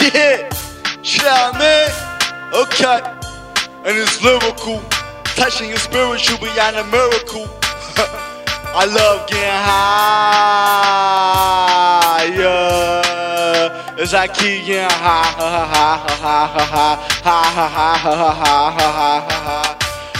Shit, shit, man. Okay, and it's lyrical, touching your spiritual beyond a miracle. I love getting higher as I keep getting high.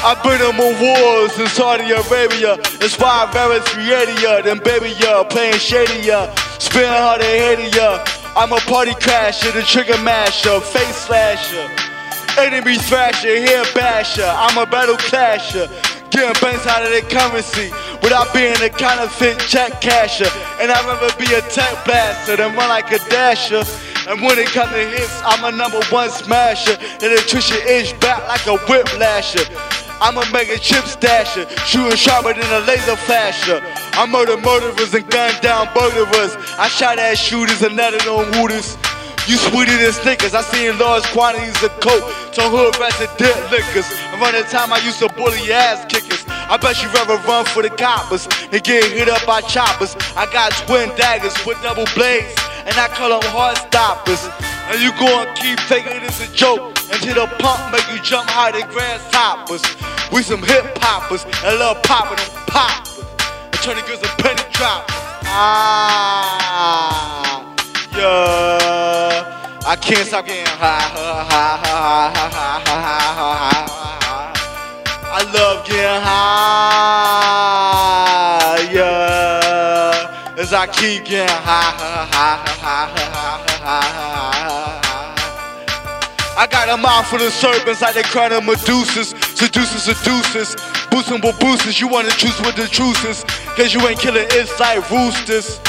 I've been on more wars in Saudi Arabia, inspired various creator than baby ya, playing shadier, spinning hard and ya. I'm a party crasher, the trigger masher, face slasher, enemy thrasher, hair basher. I'm a battle clasher. Getting banks out of their currency without being a counterfeit check casher. And I'd rather be a tech blaster than run like a dasher. And when it comes to hits, I'm a number one smasher. Electrician inch back like a whiplasher. I'm a mega chip stasher, shooting sharper than a laser flasher. I murder murderers and gun down murderers. I shot at shooters and nutted on hooters. You sweeter than Snickers. I seen large quantities of coke to hood rats resident liquors. Around the time I used to bully ass kickers. I bet you rather run for the coppers and get hit up by choppers. I got twin daggers with double blades, and I call them heart stoppers. And you gonna keep taking it as a joke until the pump make you jump high than grasshoppers. We some hip hoppers and love popping them poppers. And turning girls a penny drop. Ah, yeah. I can't stop getting high, high, high, high, high, high, high, high. I love getting high, yeah. As I keep getting high, high, high, high, high, high, high. I got a mouth full of serpents like they crown of Medusas, seducers, seducers, boosting with boosters. You wanna choose with the truces, cause you ain't killing inside roosters.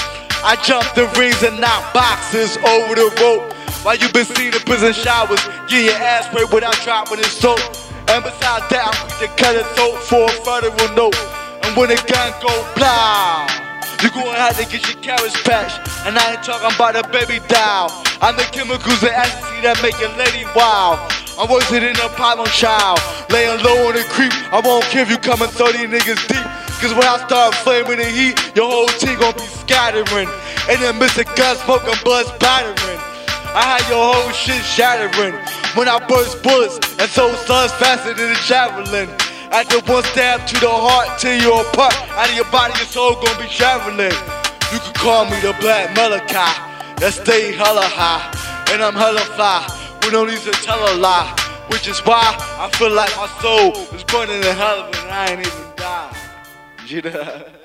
I jump the rings and knock boxes over the rope. While you been seeing the prison showers, getting your ass sprayed without dropping the soap. And besides that, I'm quick to cut a throat for a federal note. And when the gun go blah, you gonna have to get your carriage patched. And I ain't talking about a baby doll. I'm the chemicals and ecstasy that make your lady wild. I'm worse than a problem child. Laying low on the creep. I won't if you coming 30 niggas deep. Cause when I start flaming the heat, your whole team gonna be scattering. And then Mr. Gun smoking buzz battering. I had your whole shit shattering when I burst bullets and throw slugs faster than a javelin. After one stab to the heart, tear you apart. Out of your body, your soul gonna be traveling. You can call me the Black Malachi. That stay hella high, and I'm hella fly. We don't need to tell a lie, which is why I feel like my soul is burning in hell, and I ain't even died. Imagina.